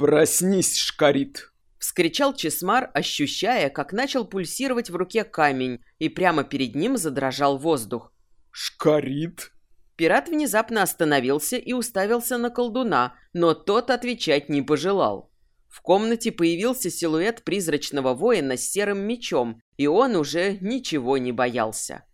«Проснись, шкарит!» — вскричал Чесмар, ощущая, как начал пульсировать в руке камень, и прямо перед ним задрожал воздух. «Шкарит?» Пират внезапно остановился и уставился на колдуна, но тот отвечать не пожелал. В комнате появился силуэт призрачного воина с серым мечом, и он уже ничего не боялся.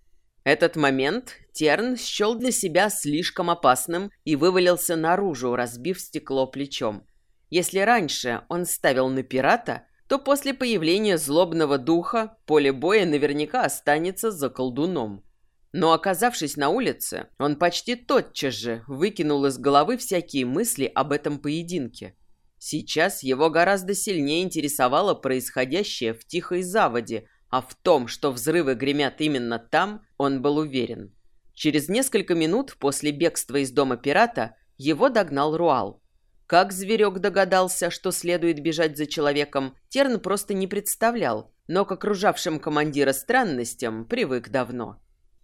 Этот момент Терн счел для себя слишком опасным и вывалился наружу, разбив стекло плечом. Если раньше он ставил на пирата, то после появления злобного духа поле боя наверняка останется за колдуном. Но оказавшись на улице, он почти тотчас же выкинул из головы всякие мысли об этом поединке. Сейчас его гораздо сильнее интересовало происходящее в тихой заводе, а в том, что взрывы гремят именно там, он был уверен. Через несколько минут после бегства из дома пирата его догнал Руал. Как зверек догадался, что следует бежать за человеком, Терн просто не представлял, но к окружавшим командира странностям привык давно.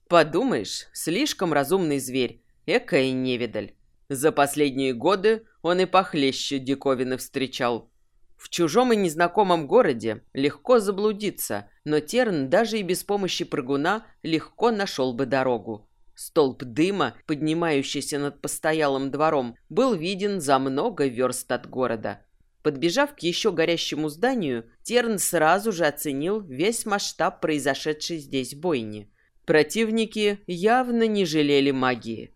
Подумаешь, слишком разумный зверь, экая невидаль. За последние годы он и похлеще диковины встречал. В чужом и незнакомом городе легко заблудиться, но Терн даже и без помощи прыгуна легко нашел бы дорогу. Столб дыма, поднимающийся над постоялым двором, был виден за много верст от города. Подбежав к еще горящему зданию, Терн сразу же оценил весь масштаб произошедшей здесь бойни. Противники явно не жалели магии.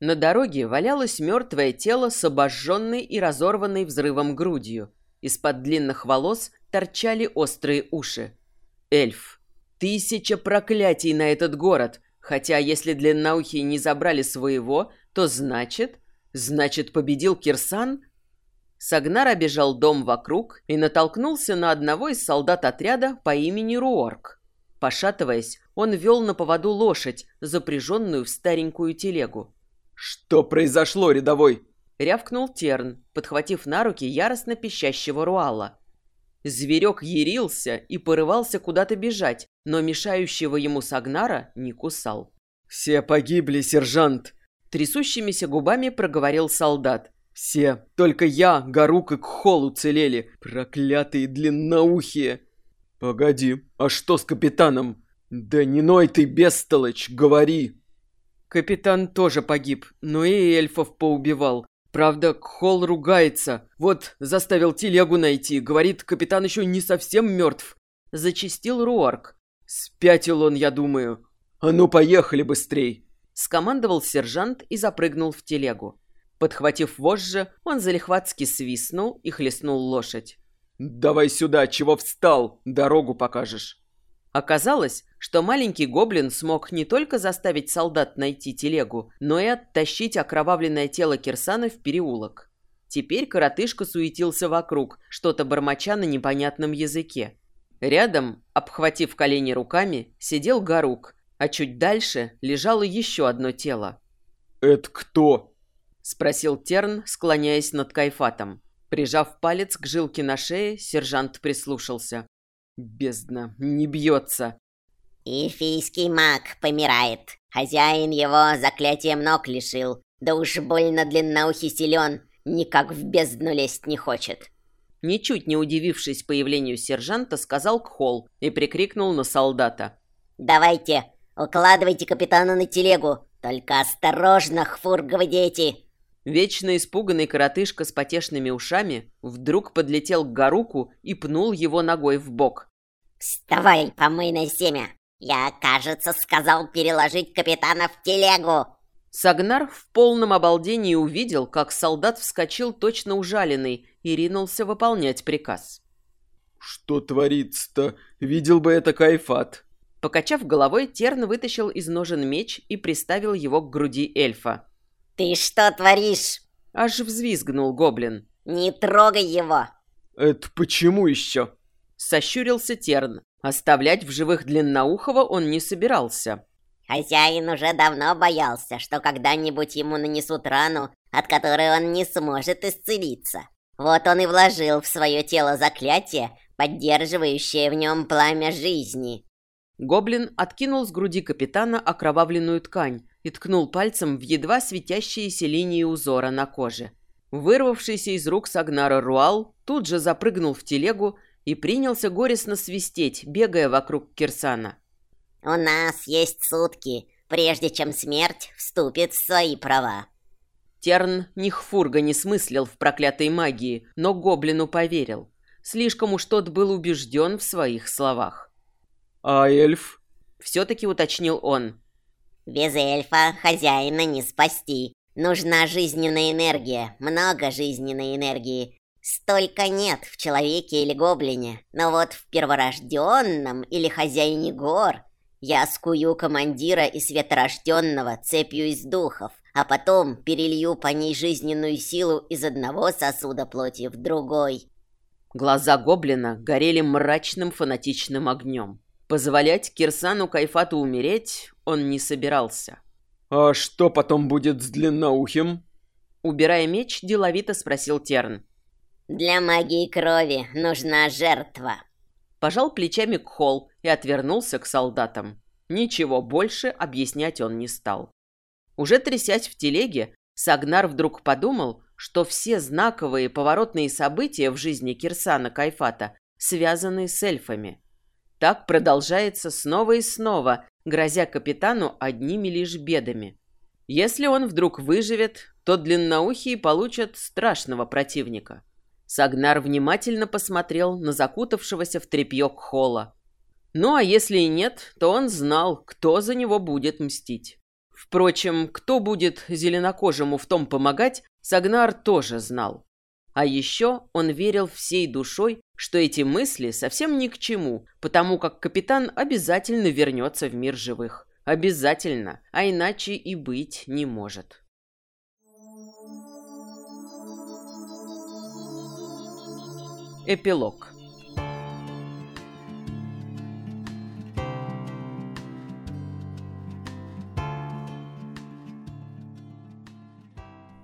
На дороге валялось мертвое тело с обожженной и разорванной взрывом грудью. Из-под длинных волос торчали острые уши. Эльф. Тысяча проклятий на этот город, Хотя, если длинноухие не забрали своего, то значит... Значит, победил Кирсан? Сагнар обежал дом вокруг и натолкнулся на одного из солдат отряда по имени Руорк. Пошатываясь, он вел на поводу лошадь, запряженную в старенькую телегу. «Что произошло, рядовой?» — рявкнул Терн, подхватив на руки яростно пищащего Руала. Зверек ярился и порывался куда-то бежать, но мешающего ему Сагнара не кусал. «Все погибли, сержант!» Трясущимися губами проговорил солдат. «Все, только я, Гарук и Кхол уцелели, проклятые длинноухие!» «Погоди, а что с капитаном?» «Да не ной ты, бестолочь, говори!» Капитан тоже погиб, но и эльфов поубивал. Правда, Кхол ругается. Вот, заставил телегу найти. Говорит, капитан еще не совсем мертв. Зачистил Руарк. Спятил он, я думаю. А ну, поехали быстрей. Скомандовал сержант и запрыгнул в телегу. Подхватив вожжи, он залихватски свистнул и хлестнул лошадь. «Давай сюда, чего встал? Дорогу покажешь». Оказалось, что маленький гоблин смог не только заставить солдат найти телегу, но и оттащить окровавленное тело Кирсана в переулок. Теперь коротышка суетился вокруг, что-то бормоча на непонятном языке. Рядом, обхватив колени руками, сидел Гарук, а чуть дальше лежало еще одно тело. «Это кто?» – спросил Терн, склоняясь над Кайфатом. Прижав палец к жилке на шее, сержант прислушался. Бездна, не бьется. Эфийский маг помирает. Хозяин его заклятием ног лишил. Да уж больно длинноухий силен, никак в бездну лезть не хочет. Ничуть не удивившись появлению сержанта, сказал Кхол и прикрикнул на солдата. «Давайте, укладывайте капитана на телегу, только осторожно, хфурговы дети!» Вечно испуганный коротышка с потешными ушами вдруг подлетел к Гаруку и пнул его ногой в бок. «Вставай, помойное семя! Я, кажется, сказал переложить капитана в телегу!» Сагнар в полном обалдении увидел, как солдат вскочил точно ужаленный и ринулся выполнять приказ. «Что творится-то? Видел бы это Кайфат!» Покачав головой, Терн вытащил из ножен меч и приставил его к груди эльфа. «Ты что творишь?» Аж взвизгнул гоблин. «Не трогай его!» «Это почему еще?» Сощурился Терн. Оставлять в живых длинноухого он не собирался. Хозяин уже давно боялся, что когда-нибудь ему нанесут рану, от которой он не сможет исцелиться. Вот он и вложил в свое тело заклятие, поддерживающее в нем пламя жизни. Гоблин откинул с груди капитана окровавленную ткань и ткнул пальцем в едва светящиеся линии узора на коже. Вырвавшийся из рук Сагнара Руал тут же запрыгнул в телегу и принялся горестно свистеть, бегая вокруг Кирсана. «У нас есть сутки, прежде чем смерть вступит в свои права». Терн ни хфурга не смыслил в проклятой магии, но гоблину поверил. Слишком уж тот был убежден в своих словах. «А эльф?» Все-таки уточнил он. «Без эльфа хозяина не спасти. Нужна жизненная энергия, много жизненной энергии. Столько нет в человеке или гоблине, но вот в перворожденном или хозяине гор я скую командира и светорожденного цепью из духов, а потом перелью по ней жизненную силу из одного сосуда плоти в другой. Глаза гоблина горели мрачным фанатичным огнем. Позволять Кирсану Кайфату умереть он не собирался. «А что потом будет с длинноухим?» Убирая меч, деловито спросил Терн. «Для магии крови нужна жертва». Пожал плечами Кхол и отвернулся к солдатам. Ничего больше объяснять он не стал. Уже трясясь в телеге, Сагнар вдруг подумал, что все знаковые поворотные события в жизни Кирсана Кайфата связаны с эльфами. Так продолжается снова и снова, грозя капитану одними лишь бедами. Если он вдруг выживет, то длинноухие получат страшного противника. Сагнар внимательно посмотрел на закутавшегося в тряпье Кхола. Ну а если и нет, то он знал, кто за него будет мстить. Впрочем, кто будет зеленокожему в том помогать, Сагнар тоже знал. А еще он верил всей душой, что эти мысли совсем ни к чему, потому как капитан обязательно вернется в мир живых. Обязательно, а иначе и быть не может. Эпилог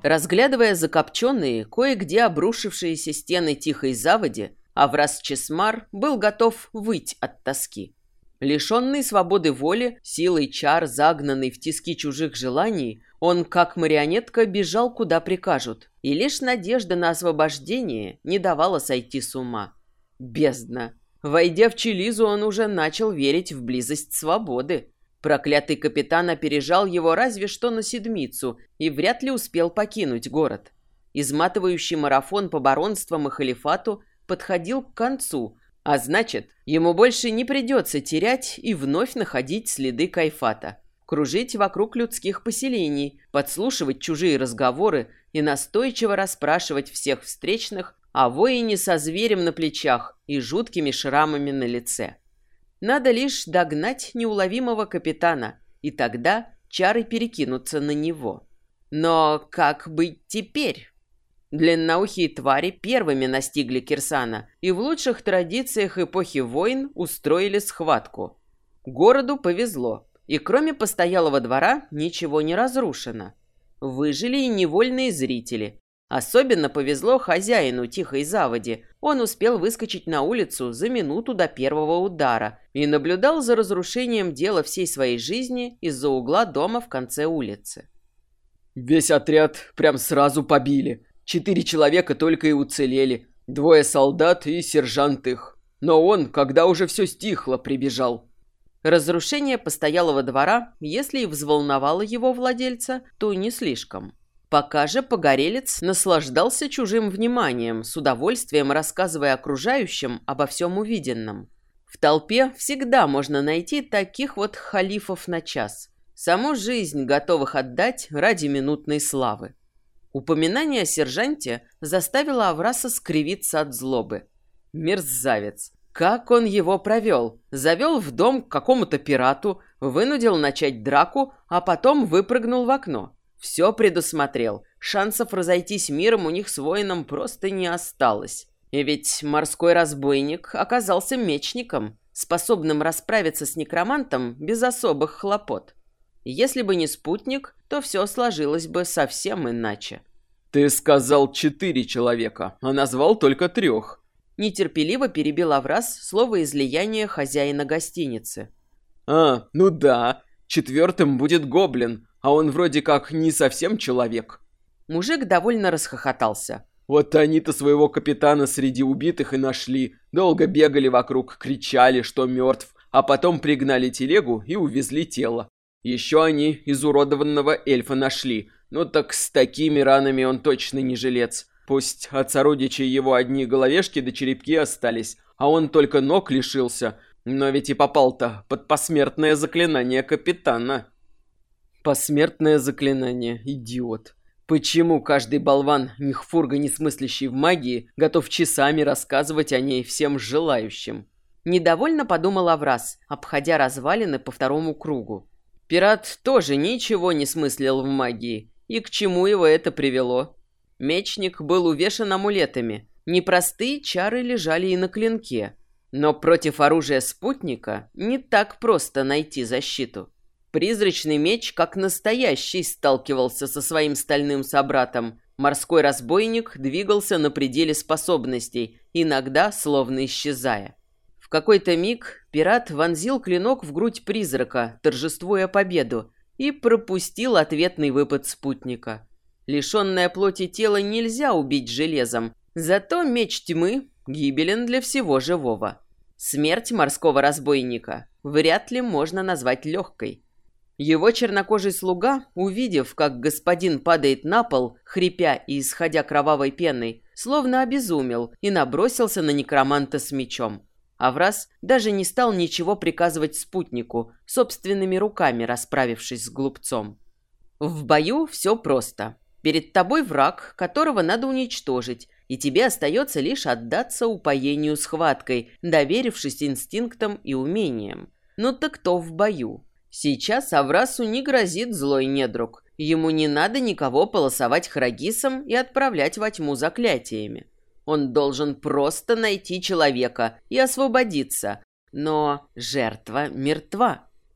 Разглядывая закопченные, кое-где обрушившиеся стены тихой заводи, Аврас Чесмар был готов выть от тоски. Лишенный свободы воли, силой чар, загнанный в тиски чужих желаний, он, как марионетка, бежал куда прикажут, и лишь надежда на освобождение не давала сойти с ума. Бездна! Войдя в Челизу, он уже начал верить в близость свободы. Проклятый капитан опережал его разве что на седмицу и вряд ли успел покинуть город. Изматывающий марафон по баронствам и халифату подходил к концу, а значит, ему больше не придется терять и вновь находить следы кайфата. Кружить вокруг людских поселений, подслушивать чужие разговоры и настойчиво расспрашивать всех встречных о воине со зверем на плечах и жуткими шрамами на лице. Надо лишь догнать неуловимого капитана, и тогда чары перекинутся на него. Но как быть теперь? Длинноухие твари первыми настигли Кирсана и в лучших традициях эпохи войн устроили схватку. Городу повезло, и кроме постоялого двора ничего не разрушено. Выжили и невольные зрители, Особенно повезло хозяину тихой заводи. Он успел выскочить на улицу за минуту до первого удара и наблюдал за разрушением дела всей своей жизни из-за угла дома в конце улицы. Весь отряд прям сразу побили. Четыре человека только и уцелели. Двое солдат и сержант их. Но он, когда уже все стихло, прибежал. Разрушение постоялого двора, если и взволновало его владельца, то не слишком. Пока же погорелец наслаждался чужим вниманием, с удовольствием рассказывая окружающим обо всем увиденном. В толпе всегда можно найти таких вот халифов на час, саму жизнь готовых отдать ради минутной славы. Упоминание о сержанте заставило Авраса скривиться от злобы. Мерзавец! Как он его провел? Завел в дом к какому-то пирату, вынудил начать драку, а потом выпрыгнул в окно. Все предусмотрел. Шансов разойтись миром у них с воином просто не осталось. И ведь морской разбойник оказался мечником, способным расправиться с некромантом без особых хлопот. Если бы не спутник, то все сложилось бы совсем иначе. «Ты сказал четыре человека, а назвал только трех». Нетерпеливо перебил Аврас слово излияния хозяина гостиницы. «А, ну да, четвертым будет гоблин, а он вроде как не совсем человек. Мужик довольно расхохотался. Вот они-то своего капитана среди убитых и нашли. Долго бегали вокруг, кричали, что мертв, а потом пригнали телегу и увезли тело. Еще они изуродованного эльфа нашли. Ну так с такими ранами он точно не жилец. Пусть от сородичей его одни головешки да черепки остались, а он только ног лишился. Но ведь и попал-то под посмертное заклинание капитана. Посмертное заклинание, идиот. Почему каждый болван, нихфурга не смыслящий в магии, готов часами рассказывать о ней всем желающим? Недовольно подумал Аврас, обходя развалины по второму кругу. Пират тоже ничего не смыслил в магии. И к чему его это привело? Мечник был увешан амулетами. Непростые чары лежали и на клинке. Но против оружия спутника не так просто найти защиту. Призрачный меч, как настоящий, сталкивался со своим стальным собратом. Морской разбойник двигался на пределе способностей, иногда словно исчезая. В какой-то миг пират вонзил клинок в грудь призрака, торжествуя победу, и пропустил ответный выпад спутника. Лишенное плоти тело нельзя убить железом, зато меч тьмы гибелен для всего живого. Смерть морского разбойника вряд ли можно назвать легкой. Его чернокожий слуга, увидев, как господин падает на пол, хрипя и исходя кровавой пеной, словно обезумел и набросился на некроманта с мечом. Аврас даже не стал ничего приказывать спутнику, собственными руками расправившись с глупцом. В бою все просто. Перед тобой враг, которого надо уничтожить, и тебе остается лишь отдаться упоению схваткой, доверившись инстинктам и умениям. Ну так кто в бою? Сейчас Аврасу не грозит злой недруг. Ему не надо никого полосовать храгисом и отправлять во тьму заклятиями. Он должен просто найти человека и освободиться. Но жертва мертва.